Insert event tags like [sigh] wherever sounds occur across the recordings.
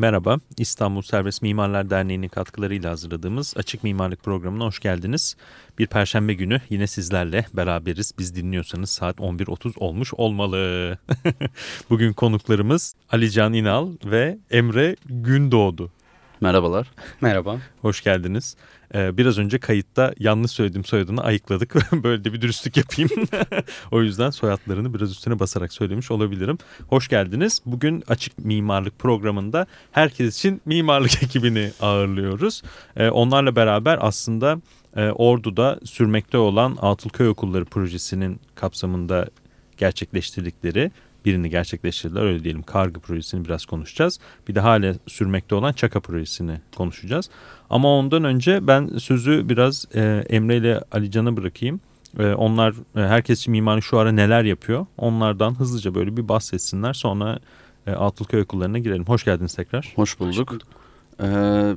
Merhaba, İstanbul Serbest Mimarlar Derneği'nin katkılarıyla hazırladığımız Açık Mimarlık programına hoş geldiniz. Bir perşembe günü yine sizlerle beraberiz. Biz dinliyorsanız saat 11.30 olmuş olmalı. [laughs] Bugün konuklarımız Ali Can İnal ve Emre Gündoğdu. Merhabalar. Merhaba. Hoş geldiniz. Ee, biraz önce kayıtta yanlış söylediğim soyadını ayıkladık. [laughs] Böyle de bir dürüstlük yapayım. [laughs] o yüzden soyadlarını biraz üstüne basarak söylemiş olabilirim. Hoş geldiniz. Bugün Açık Mimarlık programında herkes için mimarlık [laughs] ekibini ağırlıyoruz. Ee, onlarla beraber aslında e, Ordu'da sürmekte olan Atılköy Okulları projesinin kapsamında gerçekleştirdikleri birini gerçekleştirdiler öyle diyelim. Kargı projesini biraz konuşacağız. Bir de hala sürmekte olan Çaka projesini konuşacağız. Ama ondan önce ben sözü biraz e, Emre ile Alican'a bırakayım. E, onlar e, herkes için mimarlık şu ara neler yapıyor onlardan hızlıca böyle bir bahsetsinler. Sonra e, Atılköy okullarına girelim. Hoş geldiniz tekrar. Hoş bulduk. Hoş bulduk. Ee,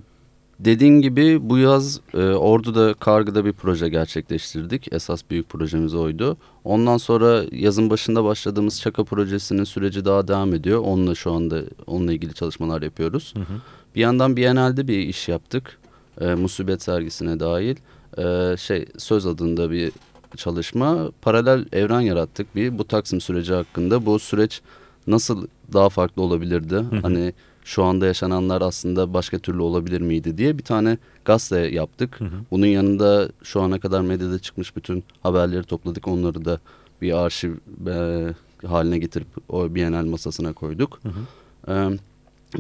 dediğin gibi bu yaz e, Ordu'da Kargı'da bir proje gerçekleştirdik. Esas büyük projemiz oydu. Ondan sonra yazın başında başladığımız Çaka projesinin süreci daha devam ediyor. Onunla şu anda onunla ilgili çalışmalar yapıyoruz. Hı hı. Bir yandan Biennale'de bir iş yaptık. E, Musibet sergisine dahil. E, şey Söz adında bir çalışma. Paralel evren yarattık bir bu Taksim süreci hakkında. Bu süreç nasıl daha farklı olabilirdi? Hı hı. Hani şu anda yaşananlar aslında başka türlü olabilir miydi diye bir tane gazete yaptık. Hı hı. Bunun yanında şu ana kadar medyada çıkmış bütün haberleri topladık. Onları da bir arşiv e, haline getirip o Bienal masasına koyduk. Hı hı. E,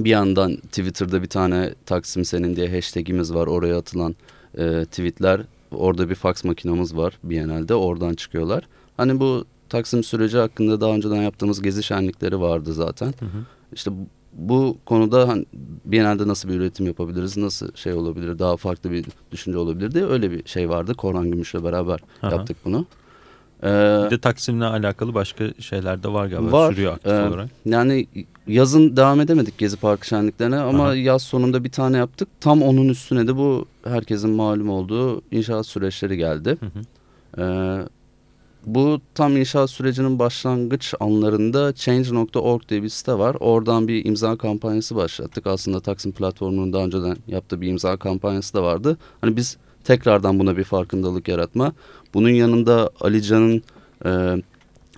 bir yandan Twitter'da bir tane Taksim senin diye hashtagimiz var. Oraya atılan e, tweetler. Orada bir fax makinamız var Biennale'de. Oradan çıkıyorlar. Hani bu Taksim süreci hakkında daha önceden yaptığımız gezi şenlikleri vardı zaten. Hı hı. İşte bu konuda hani Biennale'de nasıl bir üretim yapabiliriz, nasıl şey olabilir, daha farklı bir düşünce olabilir diye öyle bir şey vardı. Korhan Gümüş'le beraber Aha. yaptık bunu. Ee, bir de Taksim'le alakalı başka şeyler de var galiba var, sürüyor aktif e, olarak. Yani yazın devam edemedik Gezi Parkı şenliklerine ama Aha. yaz sonunda bir tane yaptık. Tam onun üstüne de bu herkesin malum olduğu inşaat süreçleri geldi. Hı hı. Ee, bu tam inşaat sürecinin başlangıç anlarında Change.org diye bir site var. Oradan bir imza kampanyası başlattık. Aslında Taksim platformunun daha önceden yaptığı bir imza kampanyası da vardı. Hani biz tekrardan buna bir farkındalık yaratma. Bunun yanında Ali Can'ın e,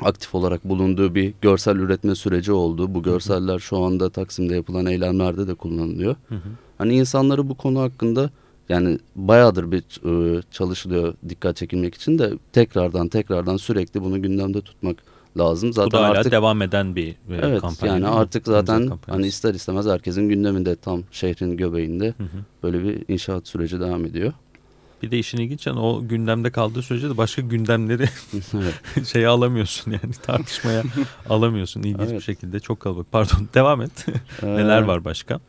aktif olarak bulunduğu bir görsel üretme süreci oldu. Bu görseller şu anda Taksim'de yapılan eylemlerde de kullanılıyor. Hı hı. Hani insanları bu konu hakkında yani bayağıdır bir e, çalışılıyor dikkat çekilmek için de tekrardan tekrardan sürekli bunu gündemde tutmak lazım. Zaten Bu da hala artık, devam eden bir e, evet, kampanya. Yani artık zaten hani ister istemez herkesin gündeminde tam şehrin göbeğinde hı hı. böyle bir inşaat süreci devam ediyor. Bir de işin ilginç yani o gündemde kaldığı sürece de başka gündemleri [laughs] şeye alamıyorsun yani tartışmaya [laughs] alamıyorsun ilginç evet. bir şekilde çok kalabalık. Pardon devam et. Neler ee, var başka?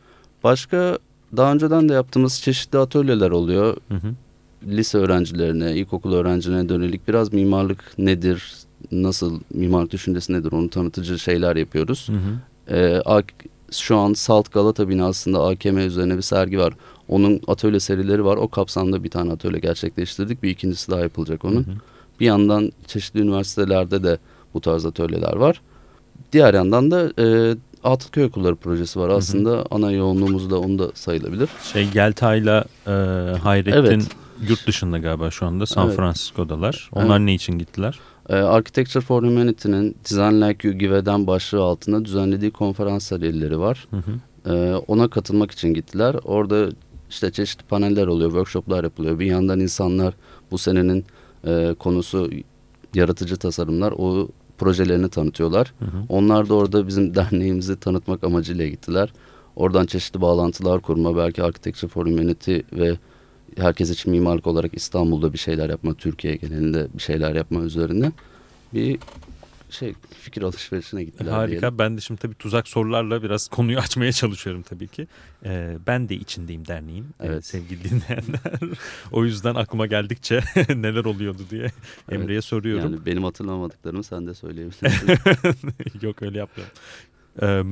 Başka daha önceden de yaptığımız çeşitli atölyeler oluyor. Hı hı. Lise öğrencilerine, ilkokul öğrencilerine dönelik biraz mimarlık nedir, nasıl mimarlık düşüncesi nedir onu tanıtıcı şeyler yapıyoruz. Hı hı. Ee, şu an Salt Galata binasında AKM üzerine bir sergi var. Onun atölye serileri var. O kapsamda bir tane atölye gerçekleştirdik. Bir ikincisi daha yapılacak onun. Hı hı. Bir yandan çeşitli üniversitelerde de bu tarz atölyeler var. Diğer yandan da e, Atılköy Okulları projesi var. Aslında hı hı. ana yoğunluğumuz da onda sayılabilir. Şey Gelta'yla e, Hayrettin evet. yurt dışında galiba şu anda San evet. Francisco'dalar. Onlar evet. ne için gittiler? E, Architecture for Humanity'nin Design Like You Give'den başlığı altında düzenlediği konferans serileri var. Hı hı. E, ona katılmak için gittiler. Orada işte çeşitli paneller oluyor, workshoplar yapılıyor. Bir yandan insanlar bu senenin e, konusu yaratıcı tasarımlar. O projelerini tanıtıyorlar. Hı hı. Onlar da orada bizim [laughs] derneğimizi tanıtmak amacıyla gittiler. Oradan çeşitli bağlantılar kurma, belki Architecture for Humanity ve herkes için mimarlık olarak İstanbul'da bir şeyler yapma, Türkiye genelinde bir şeyler yapma üzerine bir şey fikir alışverişine gittiler Harika. Diyelim. Ben de şimdi tabii tuzak sorularla biraz [laughs] konuyu açmaya çalışıyorum tabii ki. Ee, ben de içindeyim derneğin ee, evet. sevgili dinleyenler. [laughs] o yüzden aklıma geldikçe [laughs] neler oluyordu diye evet. Emre'ye soruyorum. Yani benim hatırlamadıklarımı sen de söyleyebilirsin. Yok öyle yapmıyorum. Ee,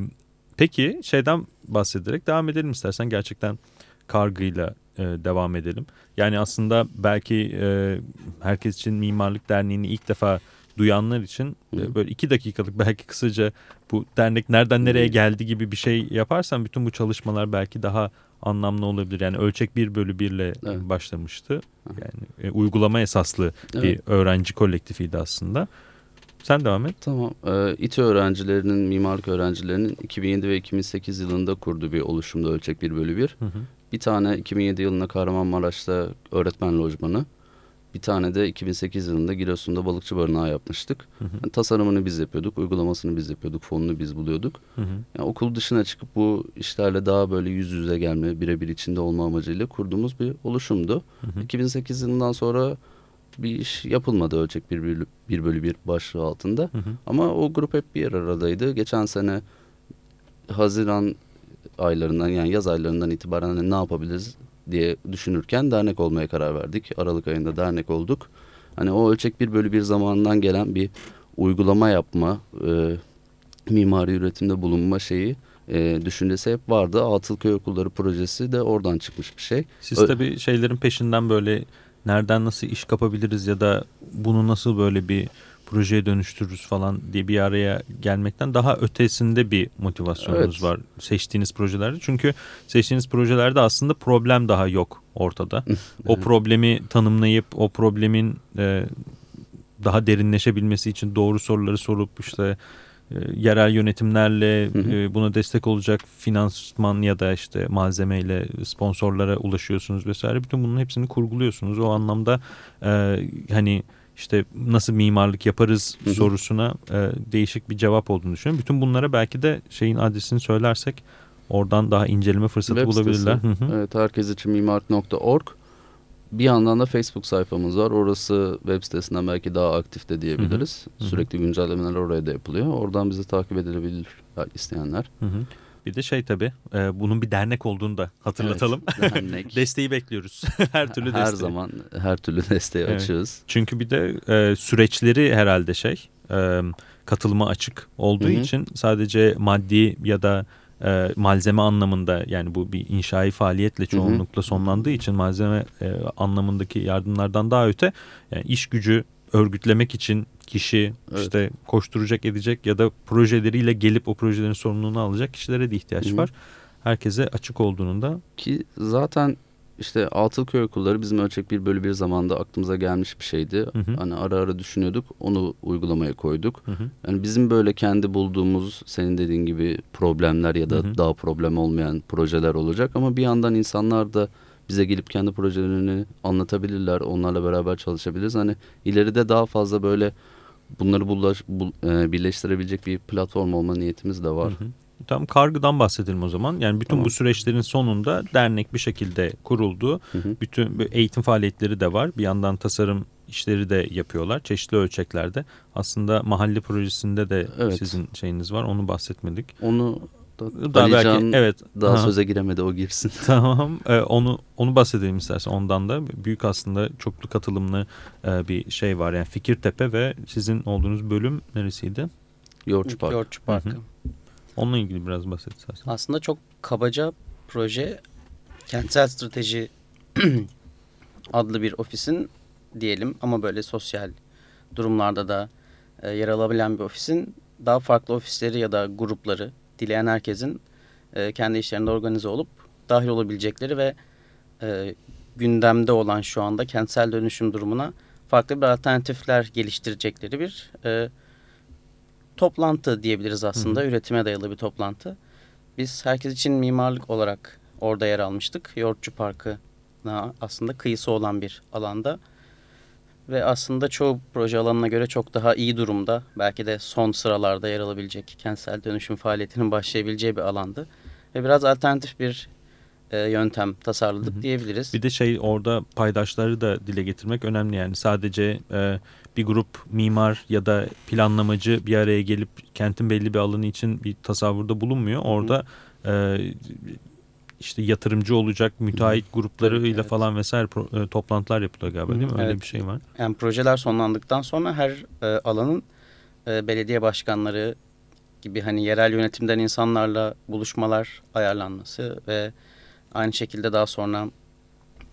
peki şeyden bahsederek devam edelim istersen. Gerçekten kargıyla e, devam edelim. Yani aslında belki e, herkes için Mimarlık Derneği'ni ilk defa duyanlar için e, böyle iki dakikalık belki kısaca bu dernek nereden nereye geldi gibi bir şey yaparsan bütün bu çalışmalar belki daha anlamlı olabilir. Yani ölçek 1 bölü 1 ile Evet. başlamıştı. Yani e, uygulama esaslı bir Evet. öğrenci kolektifiydi aslında. Sen devam et. Tamam. Ee, İTÜ öğrencilerinin, mimarlık öğrencilerinin 2007 ve 2008 yılında kurduğu bir oluşumda ölçek 1 bölü 1. Hı hı. Bir tane 2007 yılında Kahramanmaraş'ta öğretmen lojmanı. Bir tane de 2008 yılında Giresun'da balıkçı barınağı yapmıştık. Hı hı. Yani tasarımını biz yapıyorduk, uygulamasını biz yapıyorduk, fonunu biz buluyorduk. Hı hı. Yani okul dışına çıkıp bu işlerle daha böyle yüz yüze gelme, birebir içinde olma amacıyla kurduğumuz bir oluşumdu. Hı hı. 2008 yılından sonra bir iş yapılmadı ölçek 1 bölü 1, bölü 1 başlığı altında. Hı hı. Ama o grup hep bir yer aradaydı. Geçen sene Haziran aylarından yani yaz aylarından itibaren hani ne yapabiliriz diye düşünürken dernek olmaya karar verdik. Aralık ayında dernek olduk. Hani o ölçek 1 bölü 1 zamanından gelen bir uygulama yapma, e, mimari üretimde bulunma şeyi e, düşüncesi hep vardı. Atılköy Okulları projesi de oradan çıkmış bir şey. Siz Ö- tabii şeylerin peşinden böyle nereden nasıl iş kapabiliriz ya da bunu nasıl böyle bir projeye dönüştürürüz falan diye bir araya gelmekten daha ötesinde bir motivasyonunuz Evet. var seçtiğiniz projelerde. Çünkü seçtiğiniz projelerde aslında problem daha yok ortada. [laughs] o problemi tanımlayıp o problemin e, daha derinleşebilmesi için doğru soruları sorup işte e, yerel yönetimlerle Hı hı. e, buna destek olacak finansman ya da işte malzemeyle sponsorlara ulaşıyorsunuz vesaire. Bütün bunun hepsini kurguluyorsunuz. O anlamda e, hani işte nasıl mimarlık yaparız Hı hı. sorusuna e, değişik bir cevap olduğunu düşünüyorum. Bütün bunlara belki de şeyin adresini söylersek oradan daha inceleme fırsatı Web sitesi. bulabilirler. Hı hı. Evet, herkes için mimarlık.org. Bir yandan da Facebook sayfamız var. Orası web sitesinden belki daha aktif de diyebiliriz. Hı hı. Sürekli güncellemeler oraya da yapılıyor. Oradan bizi takip edilebilir isteyenler. Hı hı. Bir de şey tabii e, bunun bir dernek olduğunu da hatırlatalım. Evet, dernek. [laughs] Desteği bekliyoruz. [laughs] her türlü her desteği. zaman her türlü desteği Evet. açığız. Çünkü bir de e, süreçleri herhalde şey e, katılıma açık olduğu Hı hı. için sadece maddi ya da e, malzeme anlamında yani bu bir inşai faaliyetle çoğunlukla sonlandığı için malzeme e, anlamındaki yardımlardan daha öte yani iş gücü örgütlemek için kişi Evet. işte koşturacak edecek ya da projeleriyle gelip o projelerin sorumluluğunu alacak kişilere de ihtiyaç Hı hı. var. Herkese açık olduğunun da Ki zaten işte Atılköy okulları bizim ölçek 1 bölü 1 zamanda aklımıza gelmiş bir şeydi. Hı hı. Hani ara ara düşünüyorduk. Onu uygulamaya koyduk. hı hı, Yani bizim böyle kendi bulduğumuz senin dediğin gibi problemler ya da Hı hı. daha problem olmayan projeler olacak ama bir yandan insanlar da bize gelip kendi projelerini anlatabilirler. Onlarla beraber çalışabiliriz. Hani ileride daha fazla böyle bunları bulaş, bul- e, birleştirebilecek bir platform olma niyetimiz de var. Hı hı. Tam kargıdan bahsedelim o zaman. Yani bütün Tamam. bu süreçlerin sonunda dernek bir şekilde kuruldu. Hı hı. Bütün eğitim faaliyetleri de var. Bir yandan tasarım işleri de yapıyorlar çeşitli ölçeklerde. Aslında mahalle projesinde de Evet. sizin şeyiniz var. Onu bahsetmedik. Onu da, Ali belki Can evet. daha Aha. söze giremedi o girsin. [laughs] Tamam. Ee, onu onu bahsedelim istersen ondan da. Büyük aslında çoklu katılımlı e, bir şey var. Yani Fikirtepe ve sizin olduğunuz bölüm neresiydi? Yoğurtçu Park. Yoğurtçu Parkı. Hı hı. Onunla ilgili biraz bahset istersen. Aslında çok kabaca proje kentsel strateji [clears throat] adlı bir ofisin diyelim ama böyle sosyal durumlarda da e, yer alabilen bir ofisin daha farklı ofisleri ya da grupları dileyen herkesin e, kendi işlerinde organize olup dahil olabilecekleri ve e, gündemde olan şu anda kentsel dönüşüm durumuna farklı bir alternatifler geliştirecekleri bir e, toplantı diyebiliriz aslında. Üretime dayalı bir toplantı. Biz herkes için mimarlık olarak orada yer almıştık. Yoğurtçu Parkı'na aslında kıyısı olan bir alanda. Ve aslında çoğu proje alanına göre çok daha iyi durumda. Belki de son sıralarda yer alabilecek kentsel dönüşüm faaliyetinin başlayabileceği bir alandı. Ve biraz alternatif bir e, yöntem tasarladık Hı hı. diyebiliriz. Bir de şey orada paydaşları da dile getirmek önemli yani sadece e, bir grup mimar ya da planlamacı bir araya gelip kentin belli bir alanı için bir tasavvurda bulunmuyor. Orada e, işte yatırımcı olacak müteahhit gruplarıyla Evet. falan vesaire pro- e, toplantılar yapılıyor galiba değil mi? Öyle Evet. bir şey var. Yani projeler sonlandıktan sonra her e, alanın e, belediye başkanları gibi hani yerel yönetimden insanlarla buluşmalar ayarlanması ve aynı şekilde daha sonra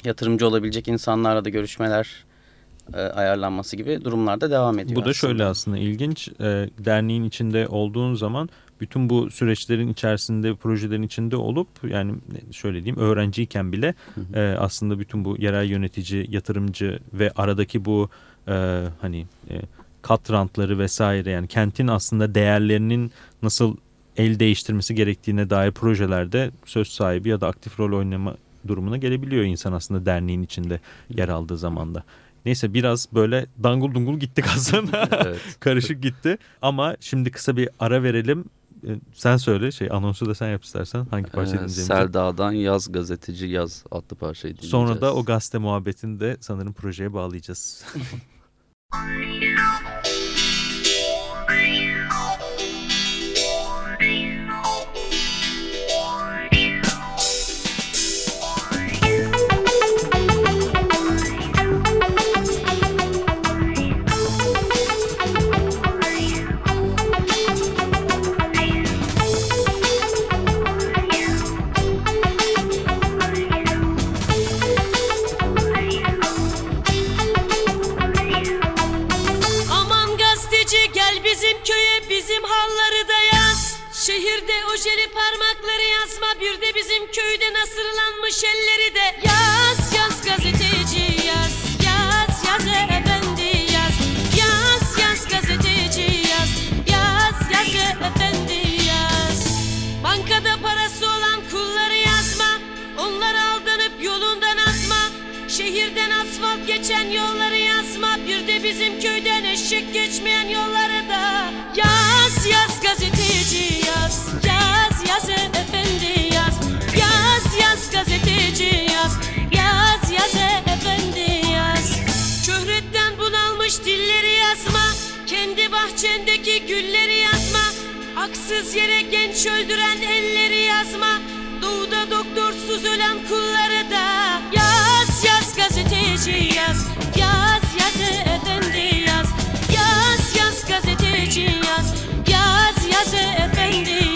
yatırımcı olabilecek insanlarla da görüşmeler e, ayarlanması gibi durumlarda devam ediyor. Bu da aslında. şöyle aslında ilginç. E, derneğin içinde olduğun zaman bütün bu süreçlerin içerisinde, projelerin içinde olup yani şöyle diyeyim öğrenciyken bile e, aslında bütün bu yerel yönetici, yatırımcı ve aradaki bu e, hani e, kat rantları vesaire yani kentin aslında değerlerinin nasıl el değiştirmesi gerektiğine dair projelerde söz sahibi ya da aktif rol oynama durumuna gelebiliyor insan aslında derneğin içinde yer aldığı zamanda. Neyse biraz böyle dangul dungul gittik aslında. Evet. [laughs] Karışık gitti. Ama şimdi kısa bir ara verelim. Ee, Sen söyle şey anonsu da sen yap istersen hangi parça Ee, dinleyeceğimizi. Selda'dan Yaz Gazeteci Yaz adlı parçayı dinleyeceğiz. Sonra da o gazete muhabbetini de sanırım projeye bağlayacağız. [laughs] Haksız yere genç öldüren elleri yazma. Doğuda doktorsuz ölen kulları da Yaz yaz gazeteci yaz. Yaz yaz efendi yaz. Yaz yaz gazeteci yaz. Yaz yaz efendi yaz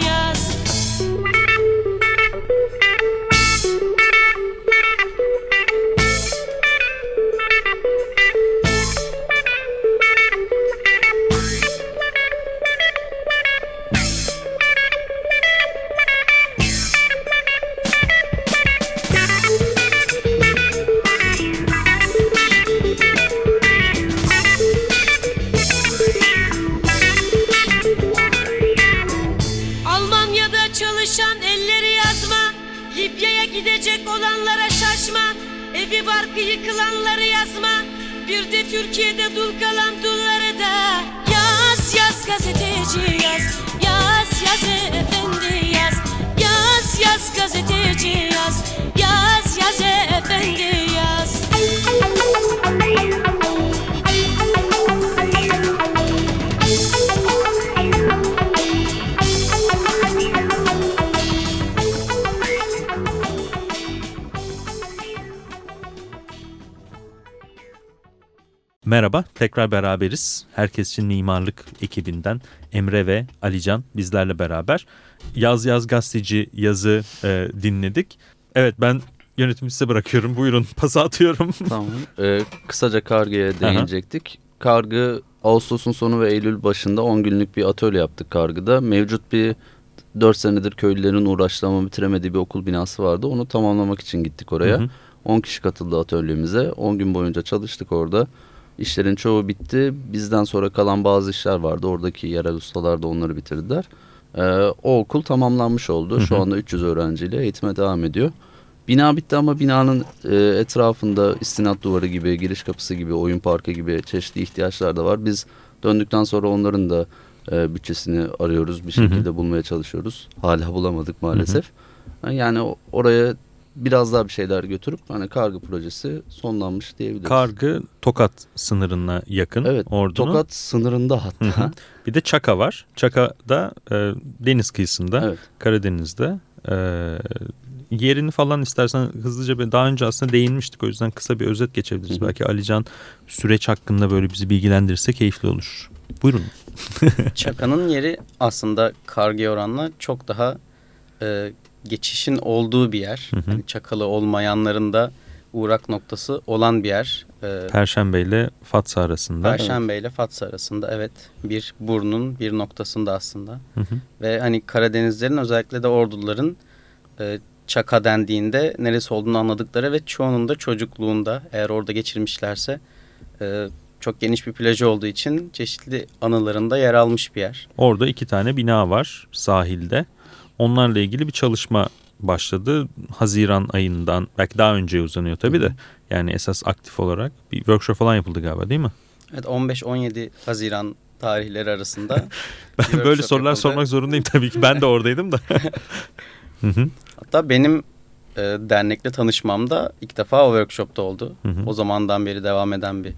Evi barkı yıkılanları yazma. Bir de Türkiye'de dul kalan dulları da. Yaz yaz gazeteci yaz. Yaz yaz efendi yaz. Yaz yaz gazeteci yaz. Yaz yaz efendi yaz Merhaba, tekrar beraberiz. Herkes için mimarlık ekibinden Emre ve Alican bizlerle beraber. Yaz Yaz Gazeteci yazı e, dinledik. Evet ben yönetimi size bırakıyorum. Buyurun [laughs] pası atıyorum. Tamam. Ee, kısaca kargıya değinecektik. Kargı Ağustos'un sonu ve Eylül başında 10 günlük bir atölye yaptık kargıda. Mevcut bir 4 senedir köylülerin uğraştığı ama bitiremediği bir okul binası vardı. Onu tamamlamak için gittik oraya. Hı hı. 10 kişi katıldı atölyemize. 10 gün boyunca çalıştık orada. İşlerin çoğu bitti. Bizden sonra kalan bazı işler vardı. Oradaki yerel ustalar da onları bitirdiler. Ee, o okul tamamlanmış oldu. Şu anda 300 öğrenciyle eğitime devam ediyor. Bina bitti ama binanın e, etrafında istinat duvarı gibi, giriş kapısı gibi, oyun parkı gibi çeşitli ihtiyaçlar da var. Biz döndükten sonra onların da e, bütçesini arıyoruz. Bir Hı hı. şekilde bulmaya çalışıyoruz. Hala bulamadık maalesef. Yani oraya biraz daha bir şeyler götürüp hani kargı projesi sonlanmış diyebiliriz. Kargı Tokat sınırına yakın Evet, ordunun. Tokat sınırında hatta. hı. Bir de Çaka var. Çaka da e, deniz kıyısında, evet. Karadeniz'de. E, yerini falan istersen hızlıca bir- daha önce aslında değinmiştik. O yüzden kısa bir özet geçebiliriz. Hı hı. Belki Alican süreç hakkında böyle bizi bilgilendirirse keyifli olur. Buyurun. [laughs] Çaka'nın yeri aslında kargıya oranla çok daha e, geçişin olduğu bir yer. Hı hı. Hani çakalı olmayanların da uğrak noktası olan bir yer. E, Perşembe ile Fatsa arasında. Perşembe ile Fatsa arasında evet bir burnun bir noktasında aslında. Hı hı. Ve hani Karadenizlerin özellikle de orduların e, Çaka dendiğinde neresi olduğunu anladıkları ve çoğunun da çocukluğunda eğer orada geçirmişlerse e, çok geniş bir plajı olduğu için çeşitli anılarında yer almış bir yer. Orada iki tane bina var sahilde. Onlarla ilgili bir çalışma başladı. Haziran ayından belki daha önce uzanıyor tabii de. Yani esas aktif olarak bir workshop falan yapıldı galiba değil mi? Evet 15-17 Haziran tarihleri arasında. [laughs] Ben böyle sorular yapıldı. sormak zorundayım tabii ki. Ben de oradaydım da. [laughs] Hı hı. Hatta benim e, dernekle tanışmam da ilk defa o workshopta oldu. Hı. O zamandan beri devam eden bir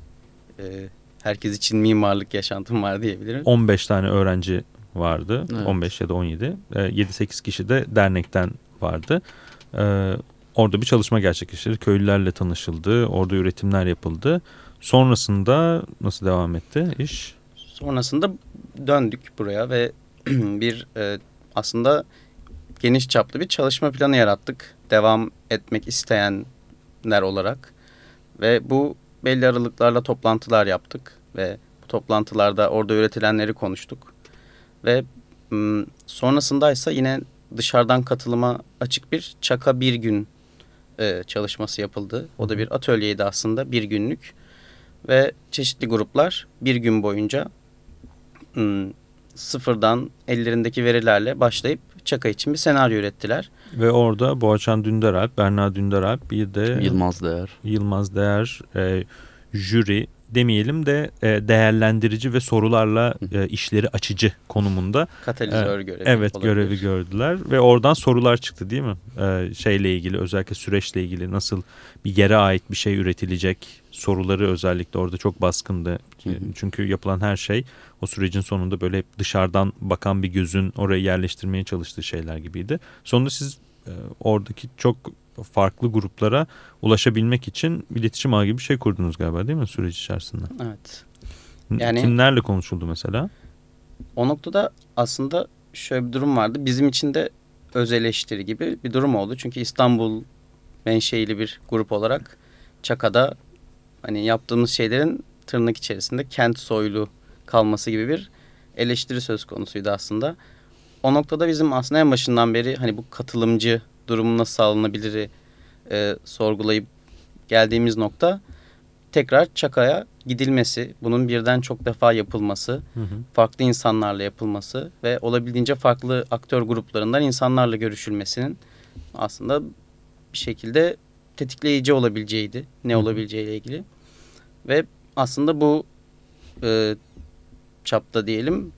e, herkes için mimarlık yaşantım var diyebilirim. 15 tane öğrenci vardı. Evet. 15 ya da 17. Ee, 7-8 kişi de dernekten vardı. Ee, orada bir çalışma gerçekleştirildi. Köylülerle tanışıldı. Orada üretimler yapıldı. Sonrasında nasıl devam etti iş? Sonrasında döndük buraya ve [clears throat] bir e, aslında geniş çaplı bir çalışma planı yarattık. Devam etmek isteyenler olarak. Ve bu belli aralıklarla toplantılar yaptık. Ve bu toplantılarda orada üretilenleri konuştuk. Ve sonrasındaysa yine dışarıdan katılıma açık bir çaka bir gün e, çalışması yapıldı. O da bir atölyeydi aslında bir günlük. Ve çeşitli gruplar bir gün boyunca sıfırdan ellerindeki verilerle başlayıp Çaka için bir senaryo ürettiler. Ve orada Boğaçan Dündaralp, Berna Dündaralp bir de Yılmaz Değer. Yılmaz Değer e, jüri demeyelim de e, değerlendirici ve sorularla e, işleri açıcı konumunda Katalizör Evet, görevi. Evet olabilir. görevi gördüler ve oradan sorular çıktı değil mi? Ee, şeyle ilgili özellikle süreçle ilgili nasıl bir yere ait bir şey üretilecek soruları özellikle orada çok baskındı. Hı hı. Çünkü yapılan her şey o sürecin sonunda böyle hep dışarıdan bakan bir gözün oraya yerleştirmeye çalıştığı şeyler gibiydi. Sonunda siz e, oradaki çok farklı gruplara ulaşabilmek için iletişim ağı gibi bir şey kurdunuz galiba değil mi süreç içerisinde? Evet. Yani- Kimlerle konuşuldu mesela? O noktada aslında şöyle bir durum vardı. Bizim için de öz eleştiri gibi bir durum oldu. Çünkü İstanbul menşeili bir grup olarak Çaka'da hani yaptığımız şeylerin tırnak içerisinde kent soylu kalması gibi bir eleştiri söz konusuydu aslında. O noktada bizim aslında en başından beri hani bu katılımcı durumu nasıl sağlanabilir e, sorgulayıp geldiğimiz nokta tekrar Çaka'ya gidilmesi, bunun birden çok defa yapılması, Hı hı. farklı insanlarla yapılması ve olabildiğince farklı aktör gruplarından insanlarla görüşülmesinin aslında bir şekilde tetikleyici olabileceğiydi. Ne Hı olabileceğiyle ilgili. Ve aslında bu e, çapta diyelim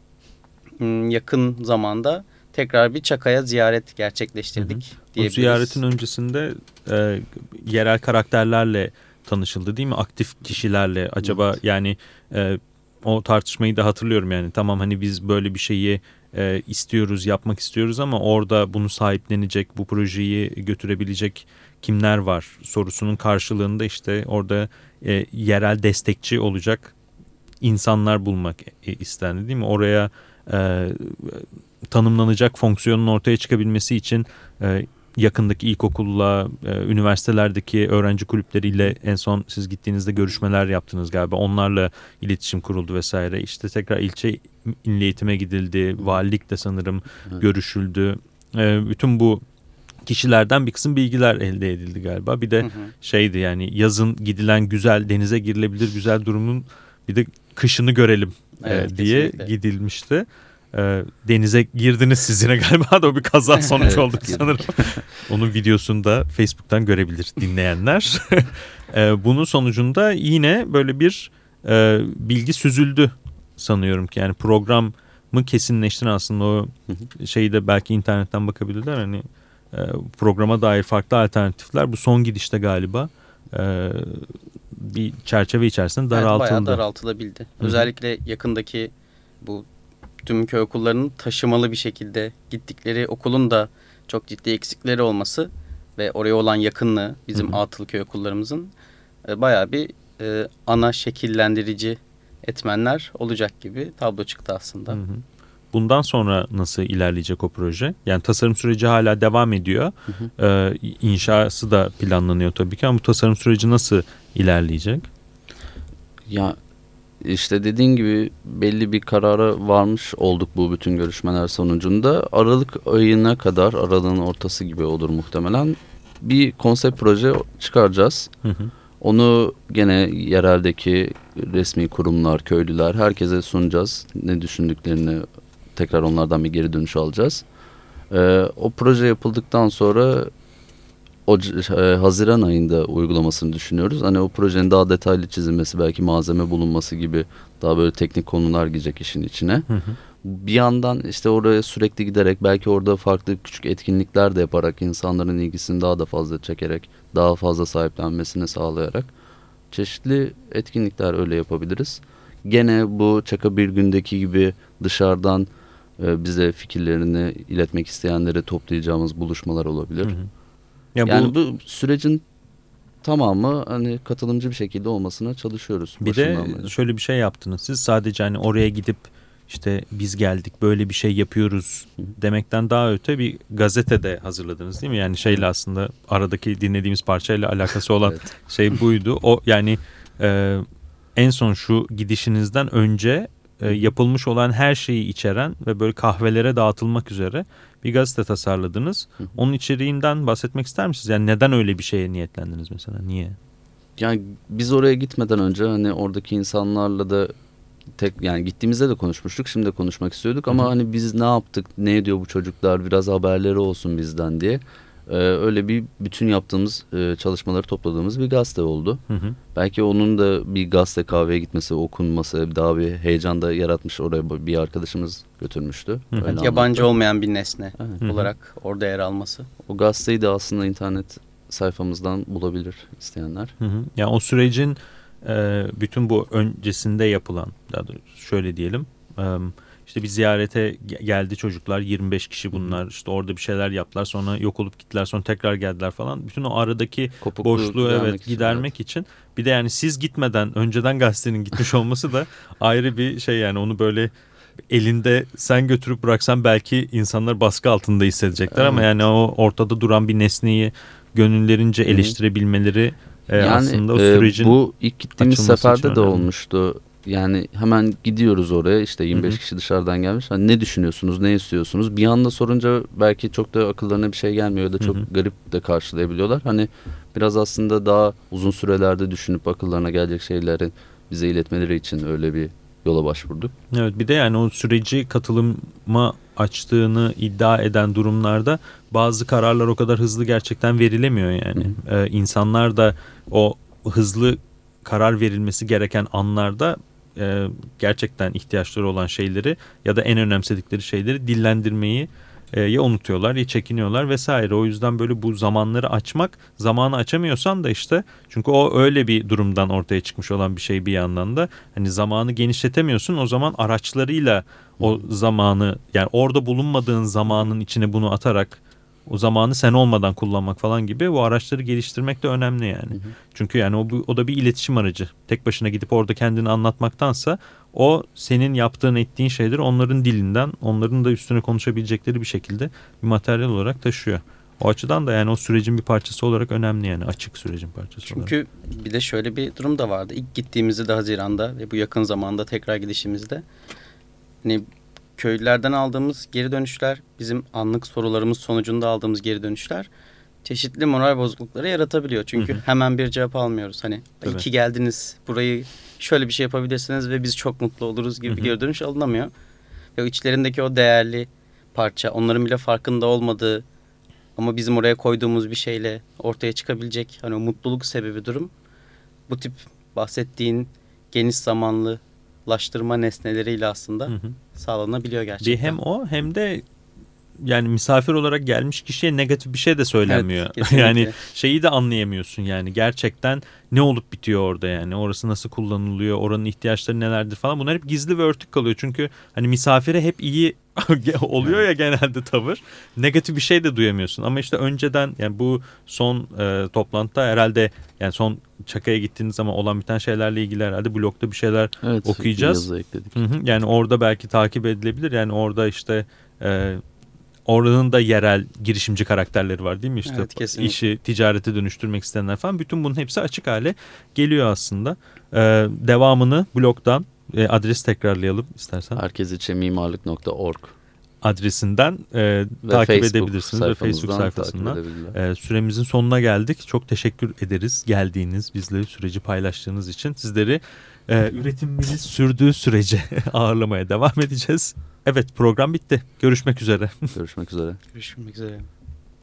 yakın zamanda tekrar bir Çaka'ya ziyaret gerçekleştirdik Bu diyebiliriz. ziyaretin öncesinde e, yerel karakterlerle tanışıldı değil mi? Aktif kişilerle acaba Evet. yani e, o tartışmayı da hatırlıyorum yani tamam hani biz böyle bir şeyi e, istiyoruz yapmak istiyoruz ama orada bunu sahiplenecek bu projeyi götürebilecek kimler var sorusunun karşılığında işte orada e, yerel destekçi olacak insanlar bulmak istendi değil mi? Oraya e, tanımlanacak fonksiyonun ortaya çıkabilmesi için e, yakındaki ilkokulla, e, üniversitelerdeki öğrenci kulüpleriyle en son siz gittiğinizde görüşmeler yaptınız galiba. Onlarla iletişim kuruldu vesaire. İşte tekrar ilçe milli eğitime gidildi. Valilik de sanırım Evet. görüşüldü. E, bütün bu kişilerden bir kısım bilgiler elde edildi galiba. Bir de Hı hı. şeydi yani yazın gidilen güzel denize girilebilir güzel durumun bir de kışını görelim e, Evet, diye kesinlikle. gidilmişti. E, denize girdiniz siz yine galiba [laughs] da o bir kaza [laughs] sonuç Evet, olduk sanırım. [laughs] Onun videosunu da Facebook'tan görebilir dinleyenler. E, bunun sonucunda yine böyle bir e, bilgi süzüldü sanıyorum ki yani programı kesinleştiren aslında o şeyi de belki internetten bakabilirler hani e, programa dair farklı alternatifler bu son gidişte galiba e, bir çerçeve içerisinde Evet, daraltıldı. bayağı daraltılabildi. Hı hı. Özellikle yakındaki bu tüm köy okullarının taşımalı bir şekilde gittikleri okulun da çok ciddi eksikleri olması ve oraya olan yakınlığı bizim Hı hı. atıl köy okullarımızın e, bayağı bir e, ana şekillendirici etmenler olacak gibi tablo çıktı aslında. Hı hı. Bundan sonra nasıl ilerleyecek o proje? Yani tasarım süreci hala devam ediyor. Hı hı. Ee, inşası da planlanıyor tabii ki ama bu tasarım süreci nasıl ilerleyecek? Ya işte dediğin gibi belli bir karara varmış olduk bu bütün görüşmeler sonucunda. Aralık ayına kadar, aralığın ortası gibi olur muhtemelen. Bir konsept proje çıkaracağız. Hı hı. Onu gene yereldeki resmi kurumlar, köylüler herkese sunacağız. Ne düşündüklerini tekrar onlardan bir geri dönüş alacağız. Ee, o proje yapıldıktan sonra o e, Haziran ayında uygulamasını düşünüyoruz. Hani o projenin daha detaylı çizilmesi, belki malzeme bulunması gibi daha böyle teknik konular girecek işin içine. Hı hı. Bir yandan işte oraya sürekli giderek belki orada farklı küçük etkinlikler de yaparak insanların ilgisini daha da fazla çekerek daha fazla sahiplenmesini sağlayarak çeşitli etkinlikler öyle yapabiliriz. Gene bu Çaka bir gündeki gibi dışarıdan e, bize fikirlerini iletmek isteyenleri toplayacağımız buluşmalar olabilir. Hı hı. Ya yani bu bu, sürecin tamamı hani katılımcı bir şekilde olmasına çalışıyoruz. bir de beri. şöyle bir şey yaptınız. Siz sadece hani oraya gidip işte biz geldik böyle bir şey yapıyoruz demekten daha öte bir gazetede hazırladınız değil mi? Yani şeyle aslında aradaki dinlediğimiz parçayla alakası olan Evet. [laughs] şey buydu. O yani e, en son şu gidişinizden önce e, yapılmış olan her şeyi içeren ve böyle kahvelere dağıtılmak üzere bir gazete tasarladınız. Hı hı. Onun içeriğinden bahsetmek ister misiniz? Yani neden öyle bir şeye niyetlendiniz mesela? Niye? Yani biz oraya gitmeden önce hani oradaki insanlarla da tek yani gittiğimizde de konuşmuştuk. Şimdi de konuşmak istiyorduk ama Hı hı. hani biz ne yaptık, ne ediyor bu çocuklar biraz haberleri olsun bizden diye. Ee, öyle bir bütün yaptığımız e, çalışmaları topladığımız bir gazete oldu. Hı hı. Belki onun da bir gazete kahveye gitmesi, okunması daha bir heyecan da yaratmış. Oraya bir arkadaşımız götürmüştü. Hı hı. Öyle Yabancı anlattı. olmayan bir nesne Evet. Hı hı. olarak orada yer alması. O gazeteyi de aslında internet sayfamızdan bulabilir isteyenler. Hı hı. Yani o sürecin e, bütün bu öncesinde yapılan, daha doğrusu şöyle diyelim, e, işte bir ziyarete ge- geldi çocuklar, 25 kişi bunlar, işte orada bir şeyler yaptılar, sonra yok olup gittiler, sonra tekrar geldiler falan. Bütün o aradaki Kopukluğu boşluğu evet için, gidermek için. Bir de yani siz gitmeden önceden gazetenin gitmiş olması da [laughs] ayrı bir şey yani onu böyle elinde sen götürüp bıraksan belki insanlar baskı altında hissedecekler ama Evet. yani o ortada duran bir nesneyi gönüllerince eleştirebilmeleri e, yani aslında o e, sürecin bu ilk gittiğimiz seferde de önemli. olmuştu. Yani hemen gidiyoruz oraya işte 25 Hı hı. kişi dışarıdan gelmiş. Hani ne düşünüyorsunuz, ne istiyorsunuz? Bir anda sorunca belki çok da akıllarına bir şey gelmiyor ya da çok Hı hı. garip de karşılayabiliyorlar. Hani biraz aslında daha uzun sürelerde düşünüp akıllarına gelecek şeyleri bize iletmeleri için öyle bir yola başvurduk. Evet bir de yani o süreci katılıma açtığını iddia eden durumlarda bazı kararlar o kadar hızlı gerçekten verilemiyor yani. Ee, insanlar da o hızlı karar verilmesi gereken anlarda e, gerçekten ihtiyaçları olan şeyleri ya da en önemsedikleri şeyleri dillendirmeyi e, ya unutuyorlar ya çekiniyorlar vesaire. O yüzden böyle bu zamanları açmak zamanı açamıyorsan da işte çünkü o öyle bir durumdan ortaya çıkmış olan bir şey bir yandan da hani zamanı genişletemiyorsun o zaman araçlarıyla o zamanı yani orada bulunmadığın zamanın içine bunu atarak o zamanı sen olmadan kullanmak falan gibi bu araçları geliştirmek de önemli yani. Çünkü yani o, o da bir iletişim aracı. Tek başına gidip orada kendini anlatmaktansa o senin yaptığın ettiğin şeyleri onların dilinden onların da üstüne konuşabilecekleri bir şekilde bir materyal olarak taşıyor. O açıdan da yani o sürecin bir parçası olarak önemli yani açık sürecin parçası olarak. Çünkü bir de şöyle bir durum da vardı. İlk gittiğimizde de Haziran'da ve bu yakın zamanda tekrar gidişimizde hani köylülerden aldığımız geri dönüşler, bizim anlık sorularımız sonucunda aldığımız geri dönüşler çeşitli moral bozuklukları yaratabiliyor. Çünkü Hı hı. hemen bir cevap almıyoruz. Hani Tabii. ki geldiniz, burayı şöyle bir şey yapabilirsiniz ve biz çok mutlu oluruz gibi Hı bir hı. geri dönüş alınamıyor. Ve içlerindeki o değerli parça, onların bile farkında olmadığı ama bizim oraya koyduğumuz bir şeyle ortaya çıkabilecek hani o mutluluk sebebi durum bu tip bahsettiğin geniş zamanlılaştırma nesneleriyle aslında Hı hı. sağlanabiliyor gerçekten. Bir hem o hem de yani misafir olarak gelmiş kişiye negatif bir şey de söylenmiyor. Evet, kesinlikle. [laughs] yani şeyi de anlayamıyorsun yani gerçekten ne olup bitiyor orada yani orası nasıl kullanılıyor oranın ihtiyaçları nelerdir falan bunlar hep gizli ve örtük kalıyor çünkü hani misafire hep iyi [laughs] oluyor ya genelde tavır negatif bir şey de duyamıyorsun ama işte önceden yani bu son e, toplantıda herhalde yani son Çaka'ya gittiğiniz zaman olan biten şeylerle ilgili herhalde blogda bir şeyler Evet, okuyacağız. Hı hı. Yani orada belki takip edilebilir. Yani orada işte e, oranın da yerel girişimci karakterleri var değil mi? İşte Evet, kesinlikle. işi ticarete dönüştürmek isteyenler falan. Bütün bunun hepsi açık hale geliyor aslında. E, devamını blogdan e, adres tekrarlayalım istersen. Herkes için mimarlık.org Adresinden e, ve takip Facebook edebilirsiniz ve Facebook sayfasından. E, süremizin sonuna geldik. Çok teşekkür ederiz geldiğiniz, bizle süreci paylaştığınız için. Sizleri e, üretimimiz sürdüğü sürece [laughs] ağırlamaya devam edeceğiz. Evet program bitti. Görüşmek üzere. Görüşmek üzere. Görüşmek üzere.